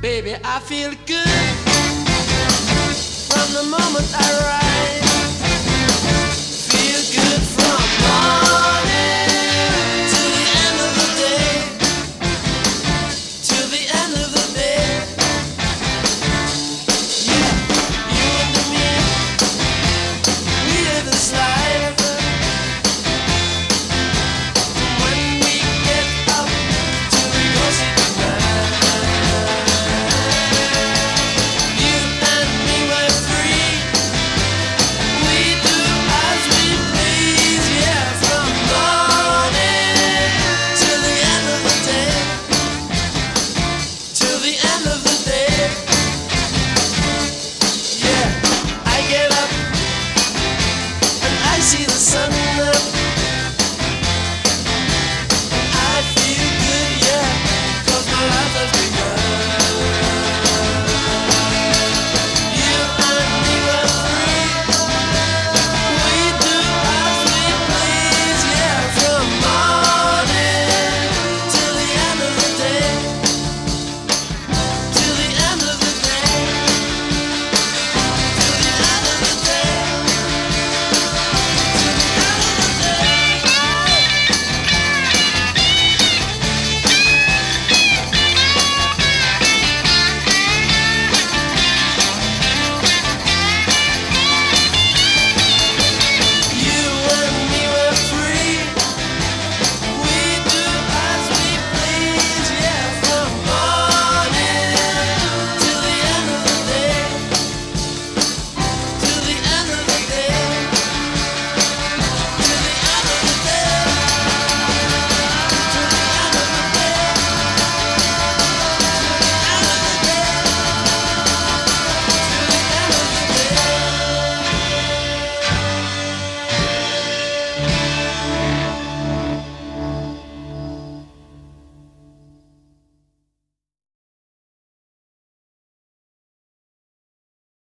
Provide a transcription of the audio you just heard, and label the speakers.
Speaker 1: Baby, I feel good from the moment I rise.